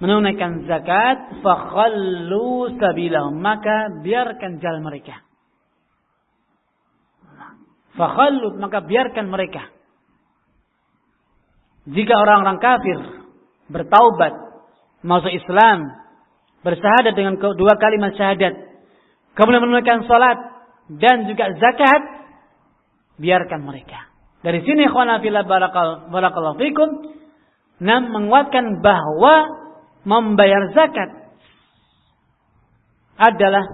menunaikan zakat, fakhallu sabilahum, maka biarkan jalan mereka. Fakhallu, maka biarkan mereka. Jika orang-orang kafir bertaubat, masuk Islam, bersahadat dengan dua kalimat syahadat, kemudian menunaikan salat dan juga zakat, biarkan mereka. Dari sini khonafillah barakallahu fikum nam menguatkan bahwa membayar zakat adalah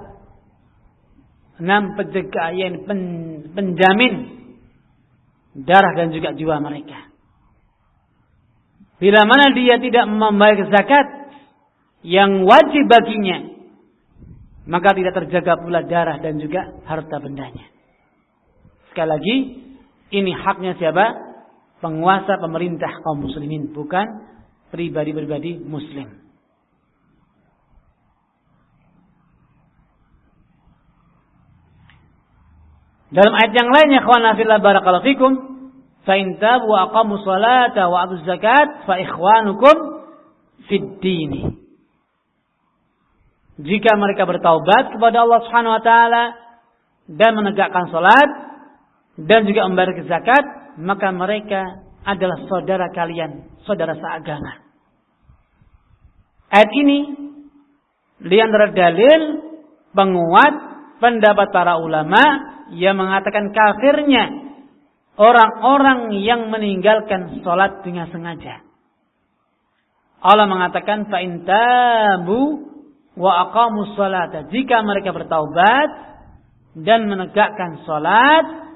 enam penjaga yang pen, penjamin darah dan juga jiwa mereka. Bila mana dia tidak membayar zakat yang wajib baginya, maka tidak terjaga pula darah dan juga harta bendanya. Sekali lagi, ini haknya siapa? Penguasa pemerintah kaum muslimin, bukan pribadi-pribadi muslim. Dalam ayat yang lainnya, kawan fillah barakallahu fikum, fa in tabu wa aqamu salata wa atu zakat fa ikhwanukum fid dini. Jika mereka bertaubat kepada Allah Subhanahu wa taala dan menegakkan salat dan juga membayar zakat, maka mereka adalah saudara kalian, saudara seagama. Ayat ini di antara dalil penguat pendapat para ulama yang mengatakan kafirnya orang-orang yang meninggalkan sholat dengan sengaja. Allah mengatakan fa tabu wa aqamu salata. Jika mereka bertaubat dan menegakkan salat,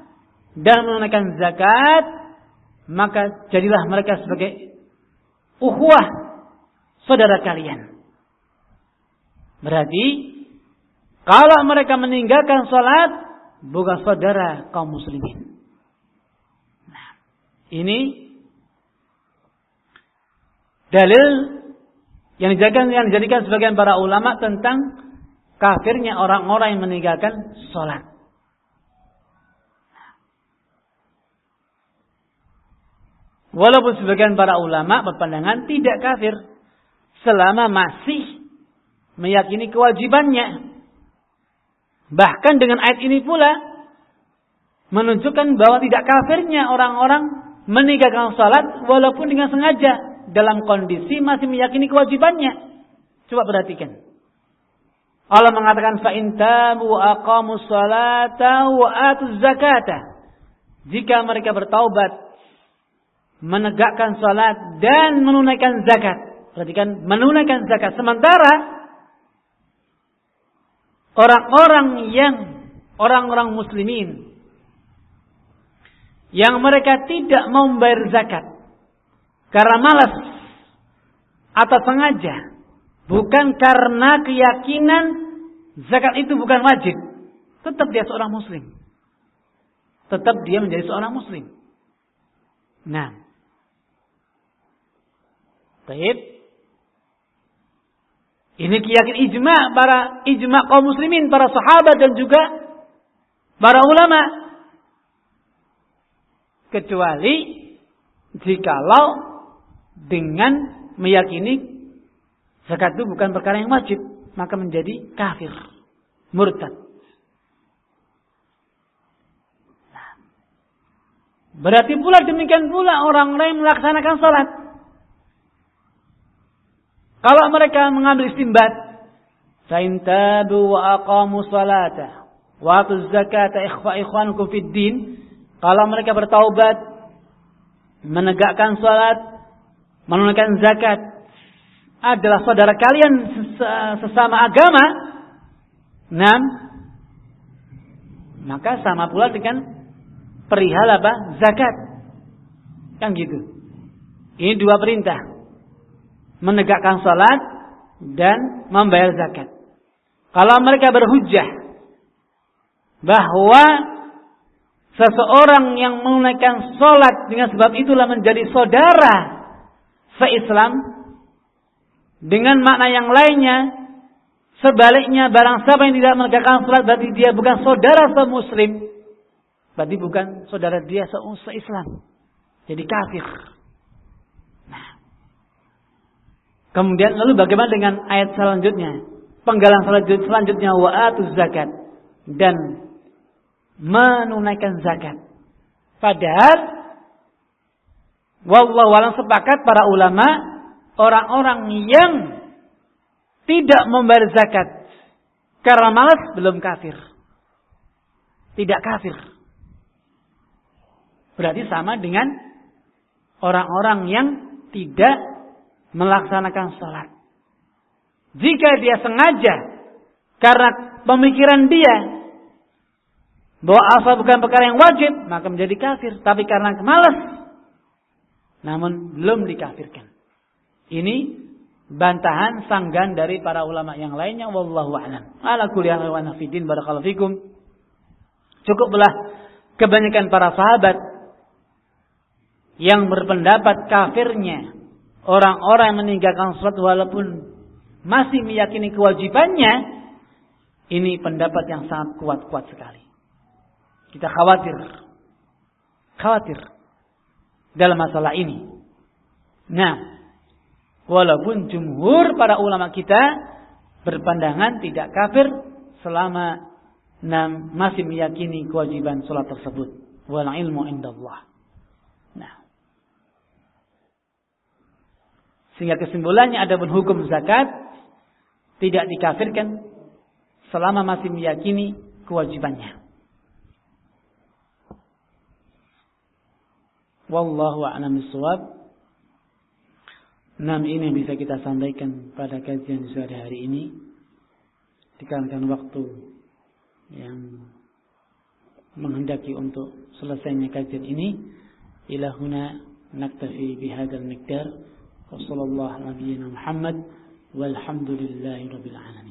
dan menunaikan zakat, maka jadilah mereka sebagai uhwah saudara kalian. Berarti kalau mereka meninggalkan salat bukan saudara kaum muslimin. Nah, ini dalil yang dijadikan yang dijadikan sebagian para ulama tentang kafirnya orang-orang yang meninggalkan salat. Walaupun sebagian para ulama berpandangan tidak kafir selama masih meyakini kewajibannya. Bahkan dengan ayat ini pula menunjukkan bahwa tidak kafirnya orang-orang meninggalkan salat walaupun dengan sengaja dalam kondisi masih meyakini kewajibannya. Coba perhatikan. Allah mengatakan fa in tabu aqamu salata wa atu zakata. Jika mereka bertaubat menegakkan salat dan menunaikan zakat. Perhatikan menunaikan zakat. Sementara orang-orang yang orang-orang muslimin yang mereka tidak mau membayar zakat karena malas atau sengaja bukan karena keyakinan zakat itu bukan wajib tetap dia seorang muslim tetap dia menjadi seorang muslim nah Baik. Ini keyakinan ijma para ijma kaum muslimin, para sahabat dan juga para ulama. Kecuali jikalau dengan meyakini zakat itu bukan perkara yang wajib, maka menjadi kafir, murtad. Nah. Berarti pula demikian pula orang-orang yang melaksanakan salat. Kalau mereka mengambil istimbat, fa'in tabu wa aqamu salata wa atu zakata ikhfa ikhwanukum fid din. Kalau mereka bertaubat, menegakkan salat, menunaikan zakat, adalah saudara kalian sesama agama. Enam, maka sama pula dengan perihal apa? Zakat. Kan gitu. Ini dua perintah menegakkan salat, dan membayar zakat. Kalau mereka berhujah bahwa seseorang yang menunaikan sholat dengan sebab itulah menjadi saudara se-Islam dengan makna yang lainnya sebaliknya barang siapa yang tidak menegakkan sholat berarti dia bukan saudara se-Muslim berarti bukan saudara dia se-Islam jadi kafir Kemudian lalu bagaimana dengan ayat selanjutnya? Penggalan selanjutnya wa atuz zakat dan menunaikan zakat. Padahal wallahu alam sepakat para ulama orang-orang yang tidak membayar zakat karena malas belum kafir. Tidak kafir. Berarti sama dengan orang-orang yang tidak melaksanakan sholat. Jika dia sengaja karena pemikiran dia bahwa asal bukan perkara yang wajib, maka menjadi kafir. Tapi karena kemalas, namun belum dikafirkan. Ini bantahan sanggan dari para ulama yang lainnya. Wallahu a'lam. Ala kulli wa nafidin barakallahu fikum. Cukuplah kebanyakan para sahabat yang berpendapat kafirnya orang-orang yang meninggalkan sholat walaupun masih meyakini kewajibannya, ini pendapat yang sangat kuat-kuat sekali. Kita khawatir. Khawatir. Dalam masalah ini. Nah, walaupun jumhur para ulama kita berpandangan tidak kafir selama masih meyakini kewajiban sholat tersebut. Wal ilmu indallah. Nah, Sehingga kesimpulannya ada pun hukum zakat tidak dikafirkan selama masih meyakini kewajibannya. Wallahu a'lam bishawab. Enam ini yang bisa kita sampaikan pada kajian sore hari ini. Dikarenakan waktu yang menghendaki untuk selesainya kajian ini. Ilahuna naktafi bihadal miqdar. وصلى الله على نبينا محمد والحمد لله رب العالمين.